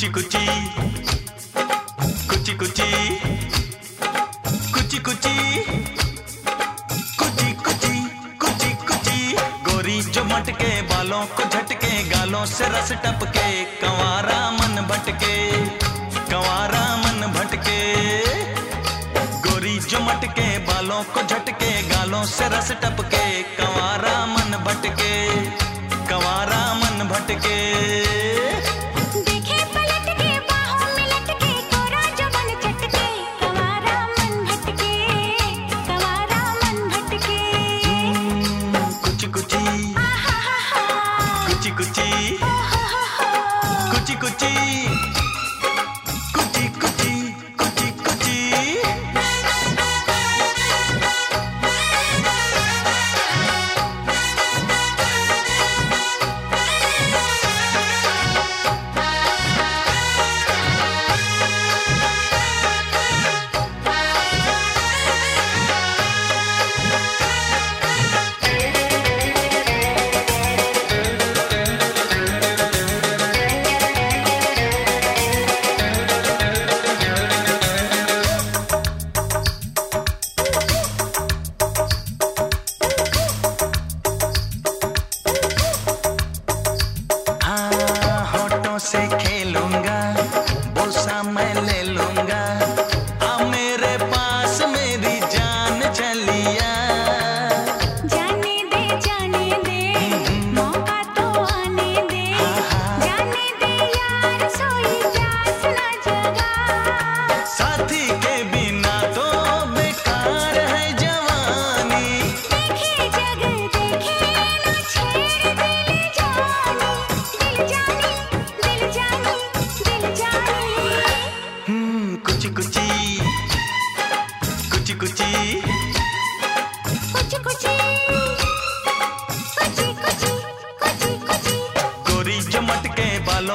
कुची कुची कुची कुची कुची कुची कुची कुची कुची कुची गोरी जो मटके, बालों को झटके, गालों से रस टपके, कंवारा मन भटके, कंवारा मन भटके। गोरी जो मटके, बालों को झटके, गालों से रस टपके, कंवारा मन भटके, कंवारा मन भटके।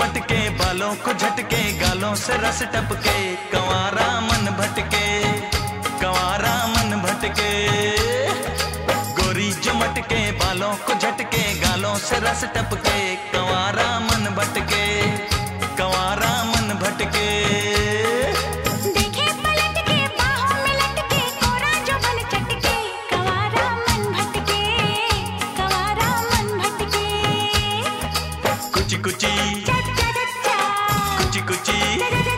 मटके, बालों को झटके, गालों से रस टपके, कंवारा मन भटके, कंवारा मन भटके। गोरी जो मटके, बालों को झटके, गालों से रस टपके, कंवारा मन भटके, कंवारा मन भटके। कुची